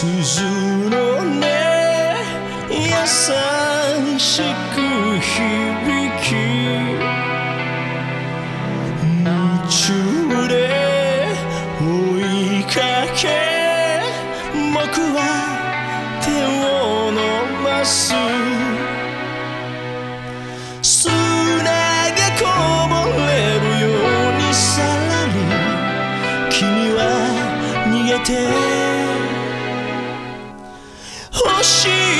鈴の音優しく響き。夢中で追いかけ。僕は手を伸ばす。或许。